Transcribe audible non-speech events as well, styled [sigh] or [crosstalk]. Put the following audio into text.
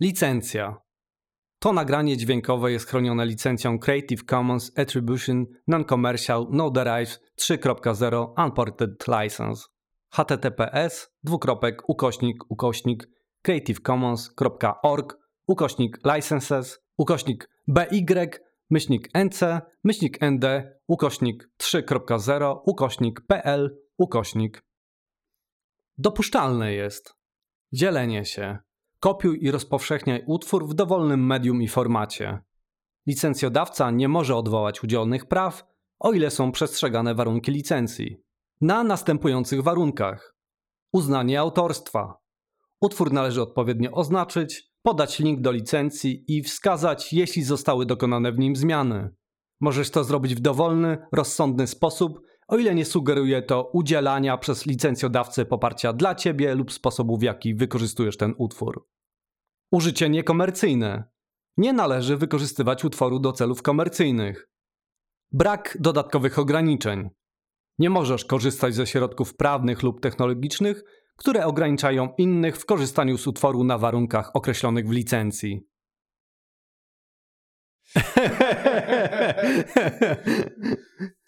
Licencja. To nagranie dźwiękowe jest chronione licencją Creative Commons Attribution Non-Commercial No Derives 3.0 Unported License. https dwukropek ukośnik ukośnik creativecommons.org ukośnik licenses ukośnik by myślnik nc myślnik nd ukośnik 3.0 ukośnik pl ukośnik. Dopuszczalne jest dzielenie się Kopiuj i rozpowszechniaj utwór w dowolnym medium i formacie. Licencjodawca nie może odwołać udzielonych praw, o ile są przestrzegane warunki licencji. Na następujących warunkach: uznanie autorstwa. Utwór należy odpowiednio oznaczyć, podać link do licencji i wskazać, jeśli zostały dokonane w nim zmiany. Możesz to zrobić w dowolny, rozsądny sposób, o ile nie sugeruje to udzielania przez licencjodawcę poparcia dla ciebie lub sposobu, w jaki wykorzystujesz ten utwór. Użycie niekomercyjne. Nie należy wykorzystywać utworu do celów komercyjnych. Brak dodatkowych ograniczeń. Nie możesz korzystać ze środków prawnych lub technologicznych, które ograniczają innych w korzystaniu z utworu na warunkach określonych w licencji. [laughs] [laughs]